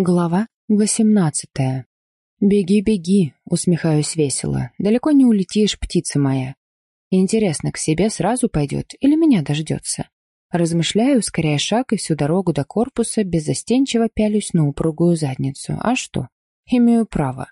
Глава восемнадцатая. «Беги, беги», — усмехаюсь весело. «Далеко не улетишь, птица моя. Интересно, к себе сразу пойдет или меня дождется?» Размышляю, ускоряя шаг и всю дорогу до корпуса беззастенчиво пялюсь на упругую задницу. А что? Имею право.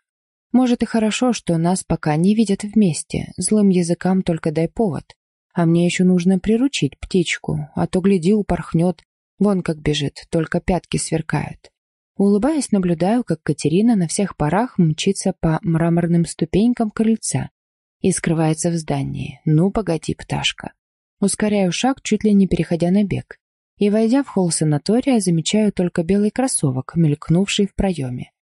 Может и хорошо, что нас пока не видят вместе. Злым языкам только дай повод. А мне еще нужно приручить птичку, а то, гляди, упорхнет. Вон как бежит, только пятки сверкают. Улыбаясь, наблюдаю, как Катерина на всех парах мчится по мраморным ступенькам крыльца и скрывается в здании. Ну, погоди, пташка. Ускоряю шаг, чуть ли не переходя на бег. И, войдя в холл санатория, замечаю только белый кроссовок, мелькнувший в проеме.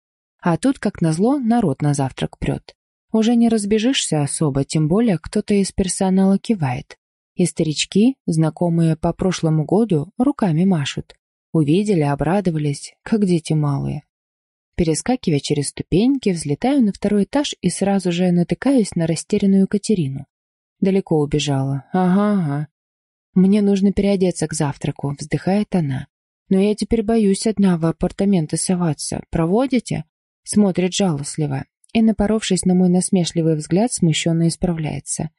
А тут, как назло, народ на завтрак прет. Уже не разбежишься особо, тем более кто-то из персонала кивает. И старички, знакомые по прошлому году, руками машут. Увидели, обрадовались, как дети малые. Перескакивая через ступеньки, взлетаю на второй этаж и сразу же натыкаюсь на растерянную Катерину. Далеко убежала. Ага, ага. Мне нужно переодеться к завтраку, вздыхает она. Но я теперь боюсь одна в апартаменты соваться. Проводите? Смотрит жалостливо. И, напоровшись на мой насмешливый взгляд, смущенно исправляется.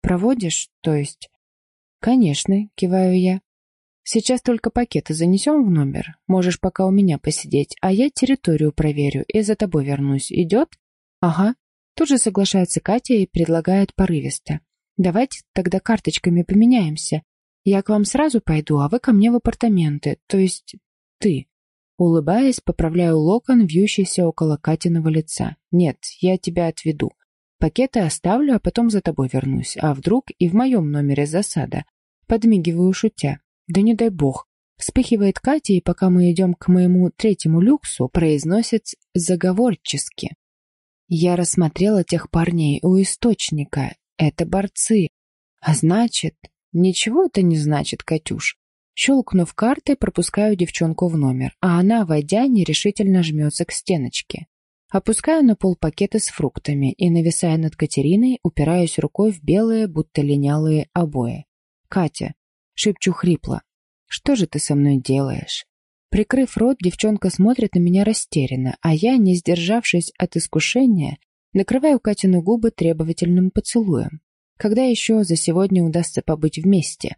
Проводишь, то есть? Конечно, киваю я. Сейчас только пакеты занесем в номер. Можешь пока у меня посидеть, а я территорию проверю и за тобой вернусь. Идет? Ага. Тут же соглашается Катя и предлагает порывисто. Давайте тогда карточками поменяемся. Я к вам сразу пойду, а вы ко мне в апартаменты. То есть ты. Улыбаясь, поправляю локон, вьющийся около Катиного лица. Нет, я тебя отведу. Пакеты оставлю, а потом за тобой вернусь. А вдруг и в моем номере засада? Подмигиваю, шутя. Да не дай бог. Вспыхивает Катя, и пока мы идем к моему третьему люксу, произносит заговорчески. Я рассмотрела тех парней у источника. Это борцы. А значит... Ничего это не значит, Катюш. Щелкнув картой, пропускаю девчонку в номер, а она, войдя, нерешительно жмется к стеночке. Опускаю на пол пакеты с фруктами и, нависая над Катериной, упираюсь рукой в белые, будто линялые обои. «Катя, Шепчу хрипло. «Что же ты со мной делаешь?» Прикрыв рот, девчонка смотрит на меня растерянно, а я, не сдержавшись от искушения, накрываю Катину губы требовательным поцелуем. Когда еще за сегодня удастся побыть вместе?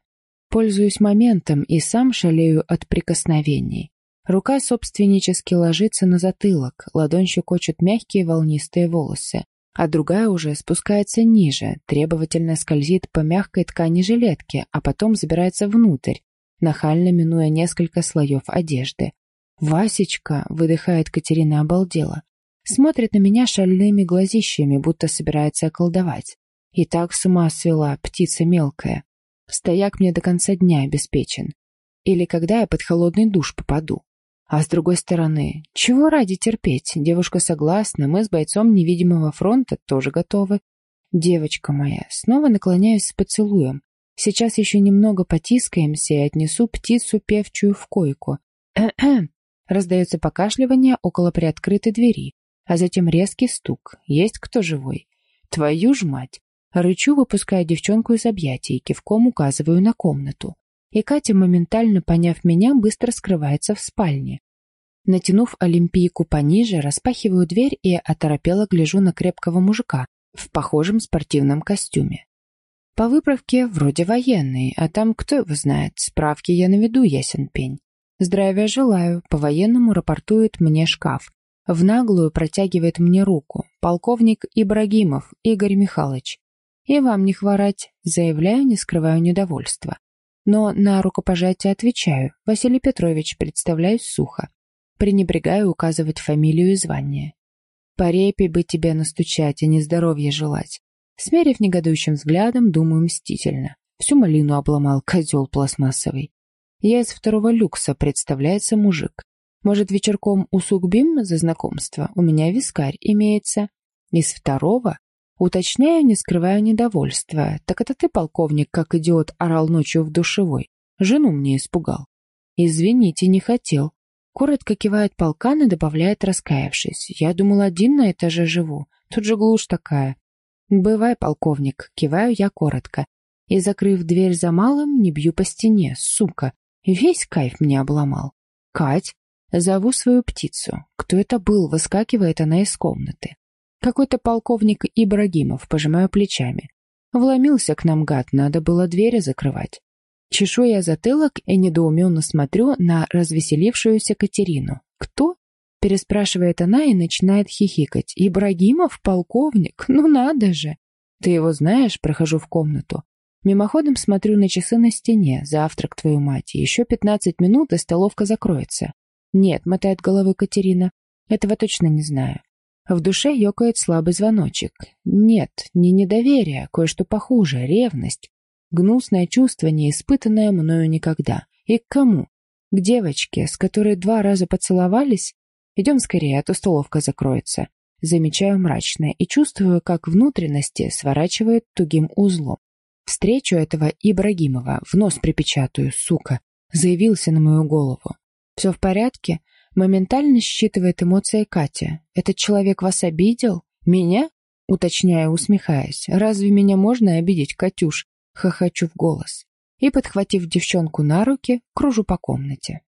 Пользуюсь моментом и сам шалею от прикосновений. Рука собственнически ложится на затылок, ладонь щекочет мягкие волнистые волосы а другая уже спускается ниже, требовательно скользит по мягкой ткани жилетки, а потом забирается внутрь, нахально минуя несколько слоев одежды. «Васечка!» — выдыхает Катерина обалдела. Смотрит на меня шальными глазищами, будто собирается околдовать. И так с ума свела птица мелкая. Стояк мне до конца дня обеспечен. Или когда я под холодный душ попаду. А с другой стороны, чего ради терпеть? Девушка согласна, мы с бойцом невидимого фронта тоже готовы. Девочка моя, снова наклоняюсь с поцелуем. Сейчас еще немного потискаемся и отнесу птицу певчую в койку. Раздается покашливание около приоткрытой двери, а затем резкий стук. Есть кто живой? Твою ж мать! Рычу, выпуская девчонку из объятий, кивком указываю на комнату и Катя, моментально поняв меня, быстро скрывается в спальне. Натянув олимпийку пониже, распахиваю дверь и оторопело гляжу на крепкого мужика в похожем спортивном костюме. По выправке вроде военный, а там кто его знает, справки я наведу, ясен пень. Здравия желаю, по-военному рапортует мне шкаф. В наглую протягивает мне руку. Полковник Ибрагимов Игорь Михайлович. И вам не хворать, заявляю, не скрываю недовольства. Но на рукопожатие отвечаю. Василий Петрович, представляюсь сухо. Пренебрегаю указывать фамилию и звание. По репе бы тебе настучать, а не здоровье желать. Смерив негодующим взглядом, думаю мстительно. Всю малину обломал козел пластмассовый. Я из второго люкса, представляется мужик. Может, вечерком усугубим за знакомство? У меня вискарь имеется. Из второго? Уточняю, не скрывая недовольства. Так это ты, полковник, как идиот, орал ночью в душевой. Жену мне испугал. Извините, не хотел. Коротко кивает полкан и добавляет, раскаявшись. Я думал, один на этаже живу. Тут же глушь такая. Бывай, полковник, киваю я коротко. И, закрыв дверь за малым, не бью по стене, сука. Весь кайф мне обломал. Кать, Зову свою птицу. Кто это был? Выскакивает она из комнаты. Какой-то полковник Ибрагимов, пожимаю плечами. Вломился к нам гад, надо было двери закрывать. Чешу я затылок и недоуменно смотрю на развеселившуюся Катерину. «Кто?» — переспрашивает она и начинает хихикать. «Ибрагимов? Полковник? Ну надо же!» «Ты его знаешь?» — прохожу в комнату. Мимоходом смотрю на часы на стене. Завтрак, твою мать. Еще пятнадцать минут, и столовка закроется. «Нет», — мотает головой Катерина. «Этого точно не знаю». В душе ёкает слабый звоночек. Нет, не недоверие, кое-что похуже, ревность. Гнусное чувство, не испытанное мною никогда. И к кому? К девочке, с которой два раза поцеловались? Идем скорее, а то столовка закроется. Замечаю мрачное и чувствую, как внутренности сворачивает тугим узлом. Встречу этого Ибрагимова, в нос припечатаю, сука. Заявился на мою голову. Все в порядке? Моментально считывает эмоции Катя. Этот человек вас обидел? Меня? Уточняю, усмехаясь. Разве меня можно обидеть, Катюш? хохочу в голос и, подхватив девчонку на руки, кружу по комнате.